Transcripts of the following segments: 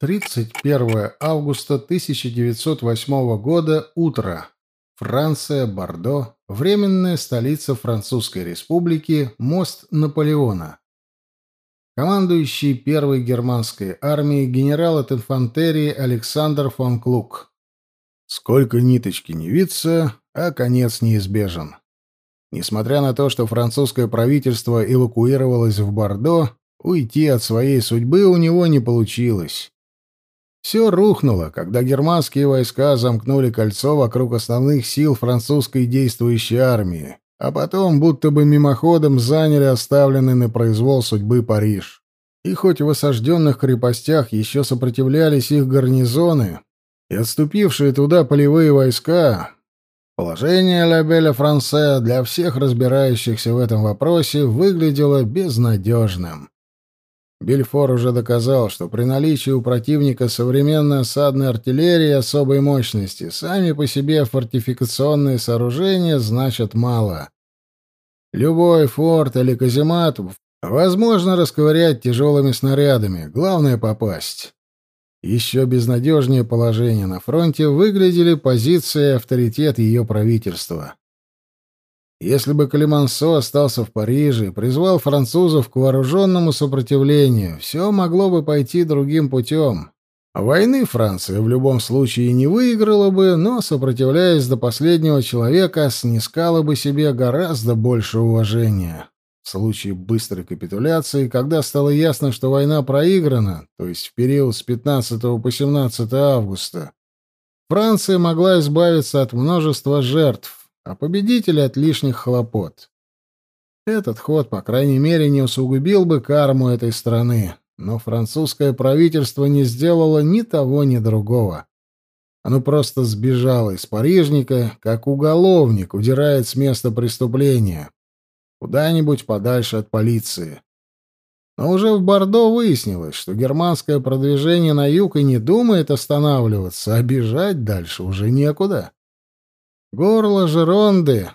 31 августа 1908 года, утро. Франция, Бордо, временная столица Французской республики, мост Наполеона. Командующий первой германской армией генерал от инфантерии Александр фон Клук. Сколько ниточки не виться, а конец неизбежен. Несмотря на то, что французское правительство эвакуировалось в Бордо, уйти от своей судьбы у него не получилось. Все рухнуло, когда германские войска замкнули кольцо вокруг основных сил французской действующей армии, а потом будто бы мимоходом заняли оставленный на произвол судьбы Париж. И хоть в осажденных крепостях еще сопротивлялись их гарнизоны и отступившие туда полевые войска, положение Ля Франце для всех разбирающихся в этом вопросе выглядело безнадежным. Бельфор уже доказал, что при наличии у противника современной осадной артиллерии особой мощности сами по себе фортификационные сооружения значат мало. Любой форт или каземат возможно расковырять тяжелыми снарядами, главное — попасть. Еще безнадежнее положение на фронте выглядели позиции и авторитет ее правительства. Если бы Климансо остался в Париже и призвал французов к вооруженному сопротивлению, все могло бы пойти другим путем. Войны Франция в любом случае не выиграла бы, но, сопротивляясь до последнего человека, снискала бы себе гораздо больше уважения. В случае быстрой капитуляции, когда стало ясно, что война проиграна, то есть в период с 15 по 17 августа, Франция могла избавиться от множества жертв, а победителя от лишних хлопот. Этот ход, по крайней мере, не усугубил бы карму этой страны, но французское правительство не сделало ни того, ни другого. Оно просто сбежало из Парижника, как уголовник удирает с места преступления, куда-нибудь подальше от полиции. Но уже в Бордо выяснилось, что германское продвижение на юг и не думает останавливаться, а бежать дальше уже некуда. Горло Жеронды,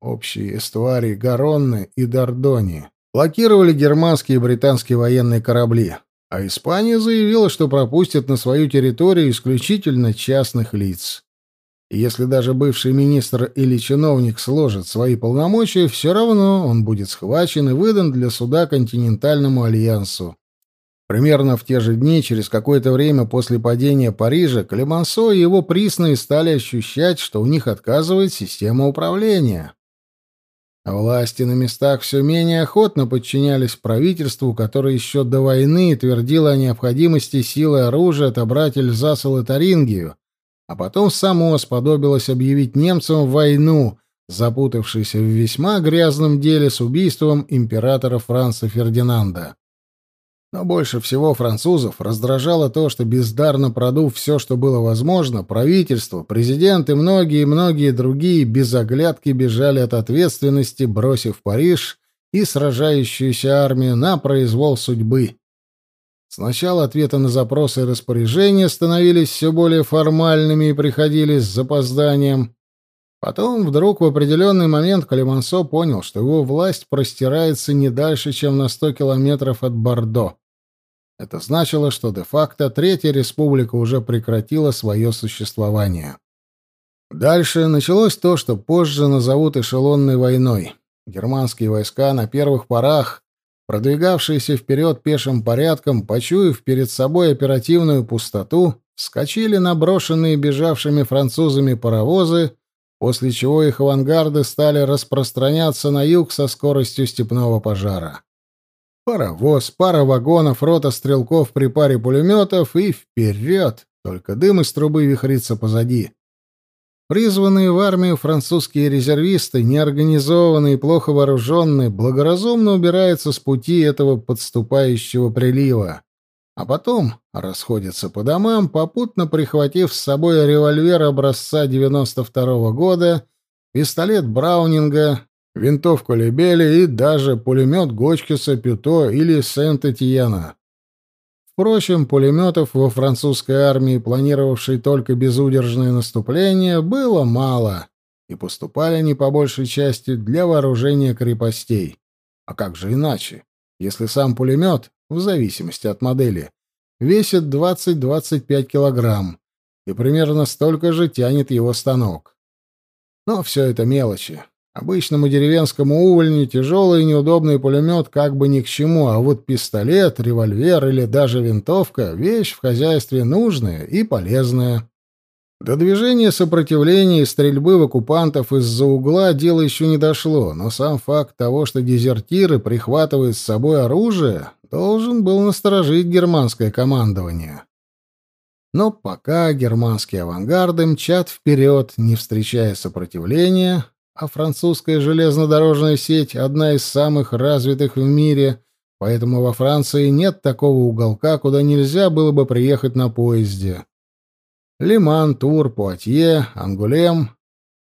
общие эстуарии Гаронны и Дордони, блокировали германские и британские военные корабли, а Испания заявила, что пропустит на свою территорию исключительно частных лиц. И если даже бывший министр или чиновник сложит свои полномочия, все равно он будет схвачен и выдан для суда континентальному альянсу. Примерно в те же дни, через какое-то время после падения Парижа, Клемансо и его присные стали ощущать, что у них отказывает система управления. власти на местах все менее охотно подчинялись правительству, которое еще до войны твердило о необходимости силы оружия отобрать Эльзас и Лотарингию, а потом само сподобилось объявить немцам войну, запутавшейся в весьма грязном деле с убийством императора Франца Фердинанда. Но больше всего французов раздражало то, что бездарно продув все, что было возможно, правительство, президент и многие-многие другие без оглядки бежали от ответственности, бросив Париж и сражающуюся армию на произвол судьбы. Сначала ответы на запросы и распоряжения становились все более формальными и приходили с запозданием. Потом вдруг в определенный момент Калимансо понял, что его власть простирается не дальше, чем на сто километров от Бордо. Это значило, что де-факто Третья Республика уже прекратила свое существование. Дальше началось то, что позже назовут эшелонной войной. Германские войска на первых порах, продвигавшиеся вперед пешим порядком, почуяв перед собой оперативную пустоту, вскочили на брошенные бежавшими французами паровозы, после чего их авангарды стали распространяться на юг со скоростью степного пожара. Паровоз, пара вагонов, рота стрелков при паре пулеметов и вперед! Только дым из трубы вихрится позади. Призванные в армию французские резервисты, неорганизованные и плохо вооруженные, благоразумно убираются с пути этого подступающего прилива, а потом расходятся по домам, попутно прихватив с собой револьвер образца 92 -го года, пистолет Браунинга, винтовку Лебели и даже пулемет Гочкиса, Пюто или Сент-Этьена. Впрочем, пулеметов во французской армии, планировавшей только безудержное наступление, было мало, и поступали они по большей части для вооружения крепостей. А как же иначе, если сам пулемет, в зависимости от модели, весит 20-25 килограмм, и примерно столько же тянет его станок. Но все это мелочи. Обычному деревенскому увольню тяжелый и неудобный пулемет как бы ни к чему, а вот пистолет, револьвер или даже винтовка — вещь в хозяйстве нужная и полезная. До движения сопротивления и стрельбы в оккупантов из-за угла дело еще не дошло, но сам факт того, что дезертиры прихватывают с собой оружие, должен был насторожить германское командование. Но пока германские авангарды мчат вперед, не встречая сопротивления, а французская железнодорожная сеть — одна из самых развитых в мире, поэтому во Франции нет такого уголка, куда нельзя было бы приехать на поезде. Лиман, Тур, Пуатье, Ангулем.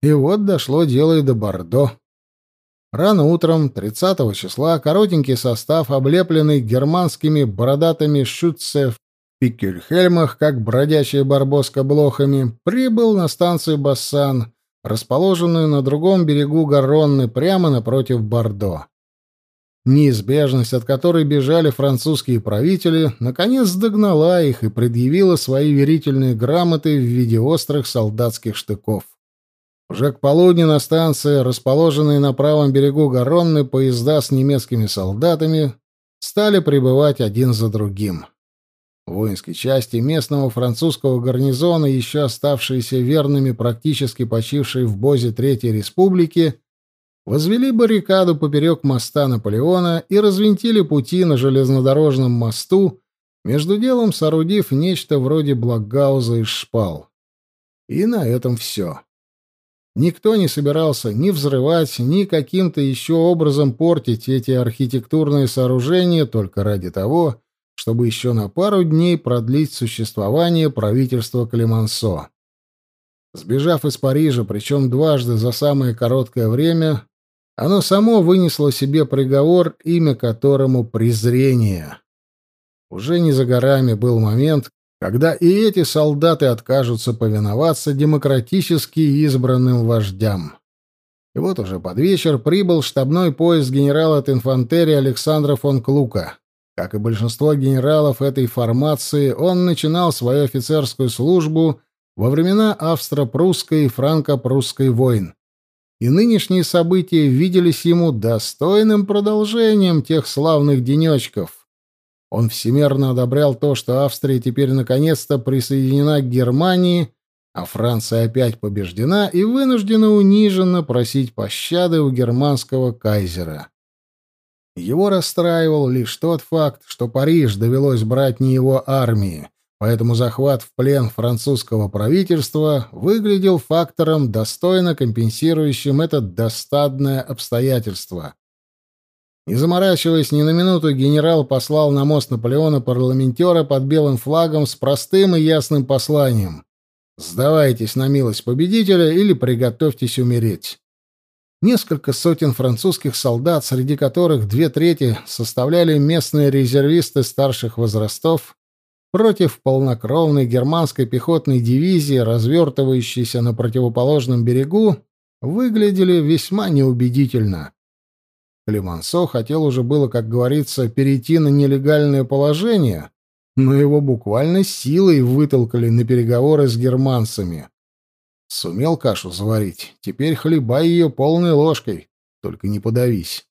И вот дошло дело и до Бордо. Рано утром, 30 числа, коротенький состав, облепленный германскими бородатыми шутце в пикельхельмах, как бродячая барбоска блохами, прибыл на станцию Бассан, расположенную на другом берегу Гаронны, прямо напротив Бордо. Неизбежность, от которой бежали французские правители, наконец догнала их и предъявила свои верительные грамоты в виде острых солдатских штыков. Уже к полудню на станции, расположенной на правом берегу Гаронны, поезда с немецкими солдатами стали прибывать один за другим. Воинские части местного французского гарнизона, еще оставшиеся верными практически почившей в Бозе Третьей Республики, возвели баррикаду поперек моста Наполеона и развинтили пути на железнодорожном мосту, между делом соорудив нечто вроде блокгауза из шпал. И на этом все. Никто не собирался ни взрывать, ни каким-то еще образом портить эти архитектурные сооружения только ради того, чтобы еще на пару дней продлить существование правительства Клемансо. Сбежав из Парижа, причем дважды за самое короткое время, оно само вынесло себе приговор, имя которому презрение. Уже не за горами был момент, когда и эти солдаты откажутся повиноваться демократически избранным вождям. И вот уже под вечер прибыл штабной поезд генерала от инфантерии Александра фон Клука. Как и большинство генералов этой формации, он начинал свою офицерскую службу во времена австро-прусской и франко-прусской войн и нынешние события виделись ему достойным продолжением тех славных денечков. Он всемерно одобрял то, что Австрия теперь наконец-то присоединена к Германии, а Франция опять побеждена и вынуждена униженно просить пощады у германского кайзера. Его расстраивал лишь тот факт, что Париж довелось брать не его армии, Поэтому захват в плен французского правительства выглядел фактором, достойно компенсирующим это достадное обстоятельство. Не заморачиваясь ни на минуту, генерал послал на мост Наполеона парламентера под белым флагом с простым и ясным посланием. «Сдавайтесь на милость победителя или приготовьтесь умереть». Несколько сотен французских солдат, среди которых две трети составляли местные резервисты старших возрастов, против полнокровной германской пехотной дивизии, развертывающейся на противоположном берегу, выглядели весьма неубедительно. Климансо хотел уже было, как говорится, перейти на нелегальное положение, но его буквально силой вытолкали на переговоры с германцами. Сумел кашу заварить, теперь хлебай ее полной ложкой, только не подавись.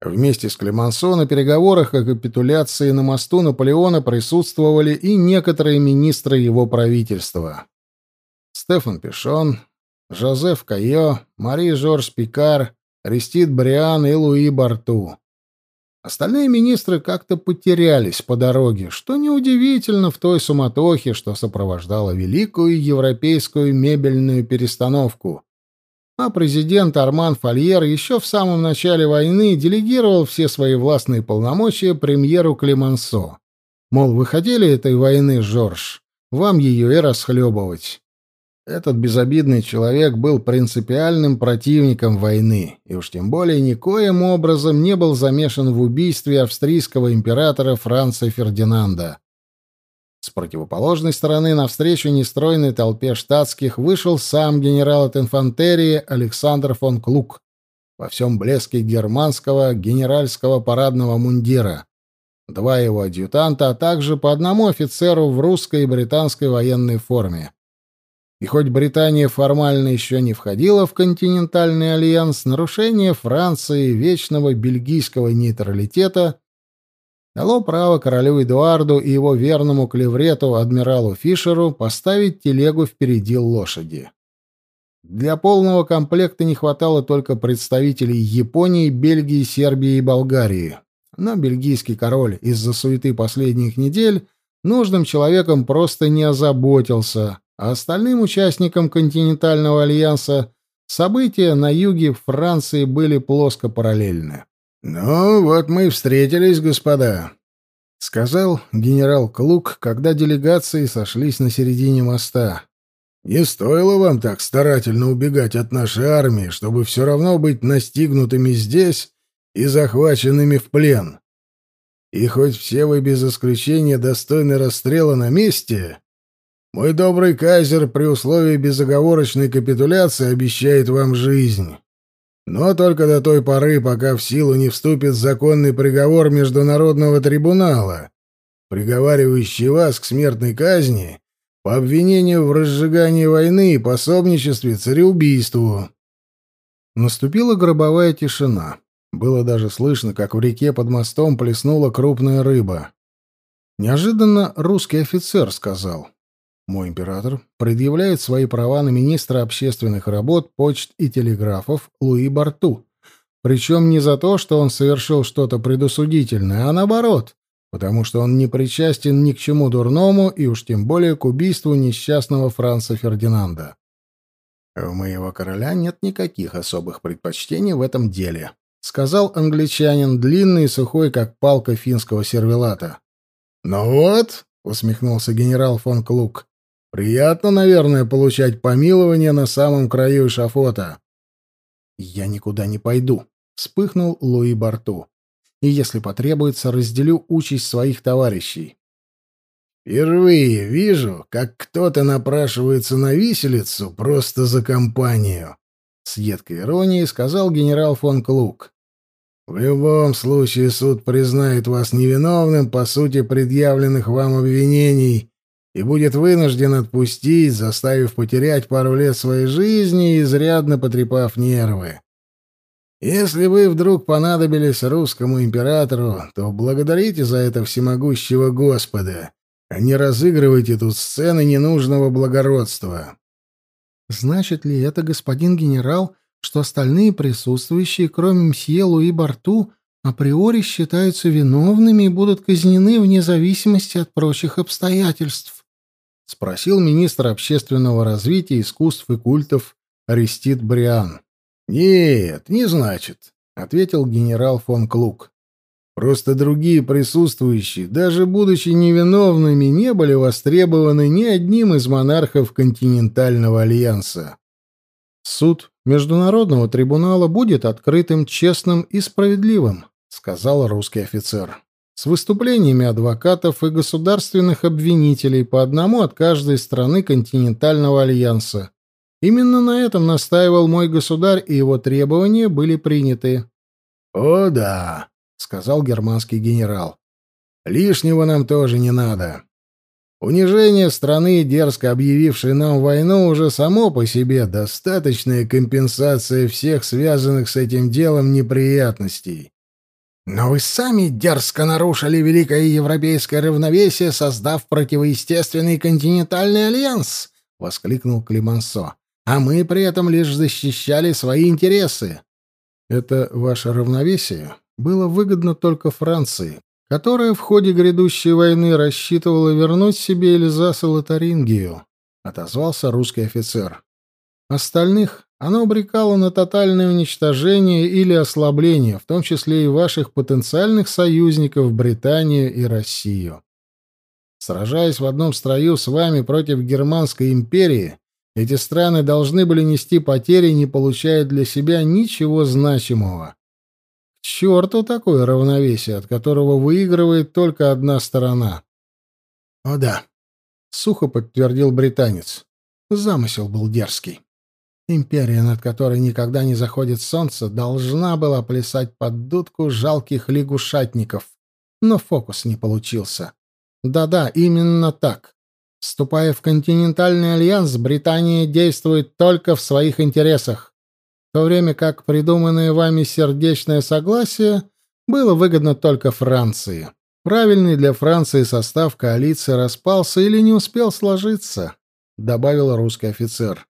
Вместе с Клемансо на переговорах о капитуляции на мосту Наполеона присутствовали и некоторые министры его правительства. Стефан Пишон, Жозеф Кайо, Мари Жорж Пикар, Рестит Бриан и Луи Барту. Остальные министры как-то потерялись по дороге, что неудивительно в той суматохе, что сопровождала великую европейскую мебельную перестановку, а президент Арман Фольер еще в самом начале войны делегировал все свои властные полномочия премьеру Клемансо. Мол, вы хотели этой войны, Жорж? Вам ее и расхлебывать. Этот безобидный человек был принципиальным противником войны, и уж тем более никоим образом не был замешан в убийстве австрийского императора Франца Фердинанда. С противоположной стороны навстречу нестройной толпе штатских вышел сам генерал от инфантерии Александр фон Клук во всем блеске германского генеральского парадного мундира. два его адъютанта, а также по одному офицеру в русской и британской военной форме. И хоть Британия формально еще не входила в континентальный альянс, нарушение Франции вечного бельгийского нейтралитета дало право королю Эдуарду и его верному клеврету адмиралу Фишеру поставить телегу впереди лошади. Для полного комплекта не хватало только представителей Японии, Бельгии, Сербии и Болгарии. Но бельгийский король из-за суеты последних недель нужным человеком просто не озаботился, а остальным участникам континентального альянса события на юге Франции были плоско параллельны. «Ну, вот мы и встретились, господа», — сказал генерал Клук, когда делегации сошлись на середине моста. «Не стоило вам так старательно убегать от нашей армии, чтобы все равно быть настигнутыми здесь и захваченными в плен. И хоть все вы без исключения достойны расстрела на месте, мой добрый кайзер при условии безоговорочной капитуляции обещает вам жизнь. Но только до той поры, пока в силу не вступит законный приговор Международного трибунала, приговаривающий вас к смертной казни по обвинению в разжигании войны и пособничестве цареубийству. Наступила гробовая тишина. Было даже слышно, как в реке под мостом плеснула крупная рыба. Неожиданно русский офицер сказал. «Мой император предъявляет свои права на министра общественных работ, почт и телеграфов Луи Барту. Причем не за то, что он совершил что-то предусудительное, а наоборот, потому что он не причастен ни к чему дурному и уж тем более к убийству несчастного Франца Фердинанда. У моего короля нет никаких особых предпочтений в этом деле сказал англичанин, длинный и сухой, как палка финского сервелата. «Ну вот», — усмехнулся генерал фон Клук, — «приятно, наверное, получать помилование на самом краю эшафота». «Я никуда не пойду», — вспыхнул Луи Барту. «И если потребуется, разделю участь своих товарищей». «Впервые вижу, как кто-то напрашивается на виселицу просто за компанию», — с едкой иронией сказал генерал фон Клук. В любом случае суд признает вас невиновным по сути предъявленных вам обвинений и будет вынужден отпустить, заставив потерять пару лет своей жизни и изрядно потрепав нервы. Если вы вдруг понадобились русскому императору, то благодарите за это всемогущего Господа, а не разыгрывайте тут сцены ненужного благородства. Значит ли это, господин генерал, что остальные присутствующие, кроме мсье Луи Барту, априори считаются виновными и будут казнены вне зависимости от прочих обстоятельств? — спросил министр общественного развития, искусств и культов Арестит Бриан. — Нет, не значит, — ответил генерал фон Клук. Просто другие присутствующие, даже будучи невиновными, не были востребованы ни одним из монархов континентального альянса. Суд Международного трибунала будет открытым, честным и справедливым, сказал русский офицер. С выступлениями адвокатов и государственных обвинителей по одному от каждой страны континентального альянса. Именно на этом настаивал мой государь, и его требования были приняты. «О да», — сказал германский генерал. «Лишнего нам тоже не надо. Унижение страны, дерзко объявившей нам войну, уже само по себе достаточная компенсация всех связанных с этим делом неприятностей. Но вы сами дерзко нарушили великое европейское равновесие, создав противоестественный континентальный альянс, воскликнул Климансо. А мы при этом лишь защищали свои интересы. Это ваше равновесие было выгодно только Франции, которая в ходе грядущей войны рассчитывала вернуть себе Эльзас и Лотарингию, — отозвался русский офицер. Остальных она обрекала на тотальное уничтожение или ослабление, в том числе и ваших потенциальных союзников Британию и Россию. Сражаясь в одном строю с вами против Германской империи, эти страны должны были нести потери, не получая для себя ничего значимого черту такое равновесие, от которого выигрывает только одна сторона. — О да, — сухо подтвердил британец. Замысел был дерзкий. Империя, над которой никогда не заходит солнце, должна была плясать под дудку жалких лягушатников, но фокус не получился. Да-да, именно так. Вступая в континентальный альянс, Британия действует только в своих интересах, в то время как придуманное вами сердечное согласие было выгодно только Франции. Правильный для Франции состав коалиции распался или не успел сложиться, добавил русский офицер.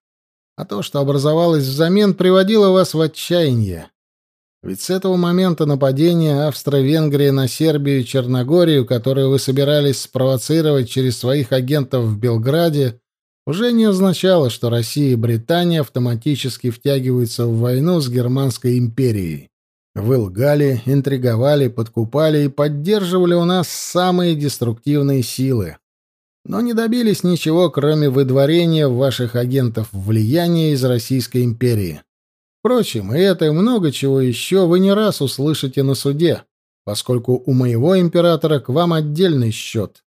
А то, что образовалось взамен, приводило вас в отчаяние. Ведь с этого момента нападения Австро-Венгрии на Сербию и Черногорию, которое вы собирались спровоцировать через своих агентов в Белграде, уже не означало, что Россия и Британия автоматически втягиваются в войну с Германской империей. Вы лгали, интриговали, подкупали и поддерживали у нас самые деструктивные силы. Но не добились ничего, кроме выдворения ваших агентов влияния из Российской империи. Впрочем, и это и много чего еще вы не раз услышите на суде, поскольку у моего императора к вам отдельный счет.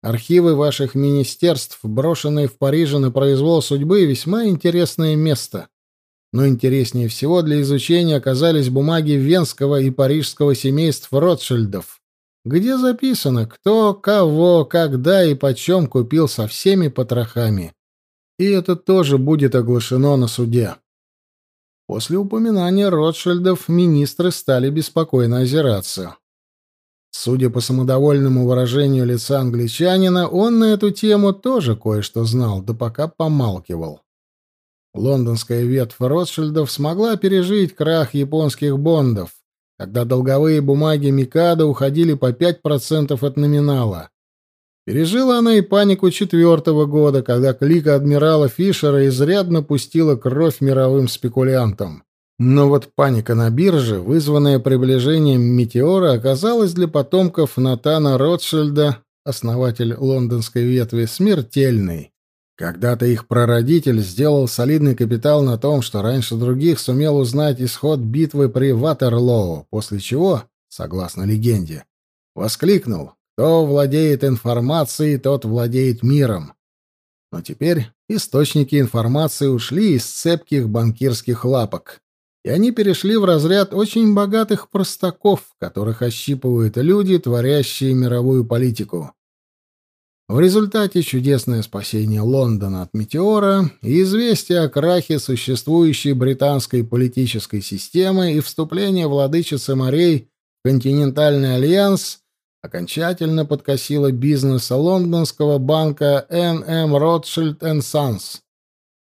Архивы ваших министерств, брошенные в Париже на произвол судьбы, весьма интересное место. Но интереснее всего для изучения оказались бумаги венского и парижского семейств Ротшильдов, где записано, кто, кого, когда и почем купил со всеми потрохами. И это тоже будет оглашено на суде. После упоминания Ротшильдов министры стали беспокойно озираться. Судя по самодовольному выражению лица англичанина, он на эту тему тоже кое-что знал, да пока помалкивал. Лондонская ветвь Ротшильдов смогла пережить крах японских бондов, когда долговые бумаги Микадо уходили по 5% от номинала. Пережила она и панику четвертого года, когда клика адмирала Фишера изрядно пустила кровь мировым спекулянтам. Но вот паника на бирже, вызванная приближением метеора, оказалась для потомков Натана Ротшильда, основатель лондонской ветви, смертельной. Когда-то их прародитель сделал солидный капитал на том, что раньше других сумел узнать исход битвы при Ватерлоу, после чего, согласно легенде, воскликнул кто владеет информацией, тот владеет миром. Но теперь источники информации ушли из цепких банкирских лапок, и они перешли в разряд очень богатых простаков, которых ощипывают люди, творящие мировую политику. В результате чудесное спасение Лондона от метеора и известие о крахе существующей британской политической системы и вступление владычицы морей в континентальный альянс окончательно подкосила бизнес лондонского банка Н.М. Ротшильд Sons,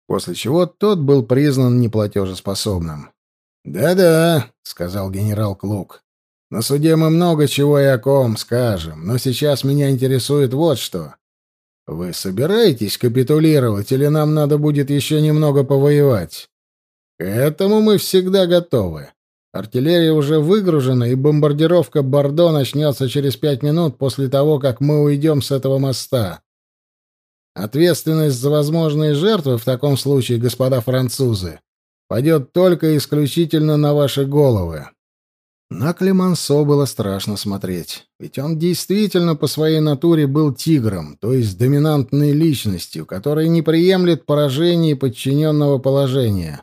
после чего тот был признан неплатежеспособным. «Да-да», — сказал генерал Клук, — «на суде мы много чего и о ком скажем, но сейчас меня интересует вот что. Вы собираетесь капитулировать или нам надо будет еще немного повоевать? К этому мы всегда готовы. Артиллерия уже выгружена, и бомбардировка Бордо начнется через пять минут после того, как мы уйдем с этого моста. Ответственность за возможные жертвы в таком случае, господа французы, пойдет только исключительно на ваши головы. На Клемансо было страшно смотреть, ведь он действительно по своей натуре был тигром, то есть доминантной личностью, которая не приемлет поражения и подчиненного положения.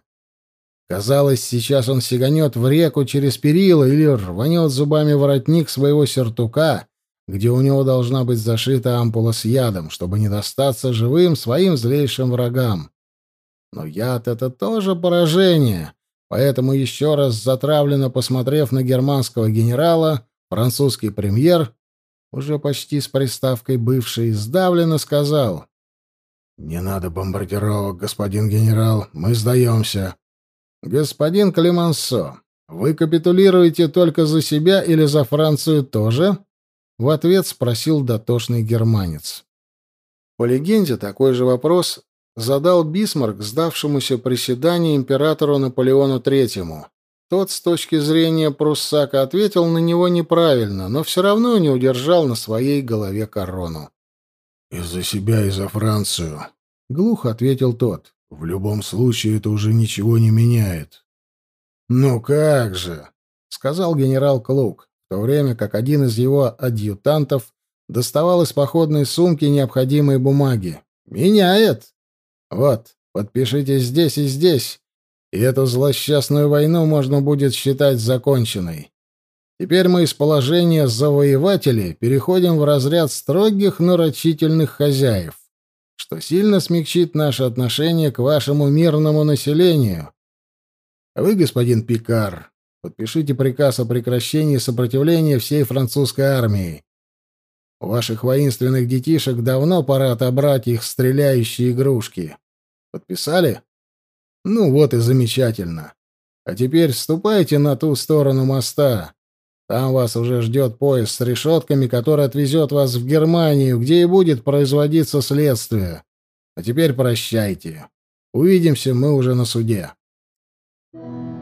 Казалось, сейчас он сиганет в реку через перила или рванет зубами воротник своего сертука, где у него должна быть зашита ампула с ядом, чтобы не достаться живым своим злейшим врагам. Но яд — это тоже поражение, поэтому еще раз затравленно посмотрев на германского генерала, французский премьер, уже почти с приставкой бывший, сдавленно сказал — «Не надо бомбардировок, господин генерал, мы сдаемся. «Господин Клемансо, вы капитулируете только за себя или за Францию тоже?» В ответ спросил дотошный германец. По легенде, такой же вопрос задал Бисмарк сдавшемуся приседанию императору Наполеону III. Тот, с точки зрения пруссака, ответил на него неправильно, но все равно не удержал на своей голове корону. «Из-за себя и за Францию», — глухо ответил тот. В любом случае это уже ничего не меняет. «Ну как же!» — сказал генерал Клук, в то время как один из его адъютантов доставал из походной сумки необходимые бумаги. «Меняет! Вот, подпишите здесь и здесь, и эту злосчастную войну можно будет считать законченной. Теперь мы из положения завоевателей переходим в разряд строгих, нарочительных хозяев, что сильно смягчит наше отношение к вашему мирному населению. Вы, господин Пикар, подпишите приказ о прекращении сопротивления всей французской армии. У ваших воинственных детишек давно пора отобрать их стреляющие игрушки. Подписали? Ну вот и замечательно. А теперь ступайте на ту сторону моста. Там вас уже ждет поезд с решетками, который отвезет вас в Германию, где и будет производиться следствие. А теперь прощайте. Увидимся мы уже на суде. Thank you.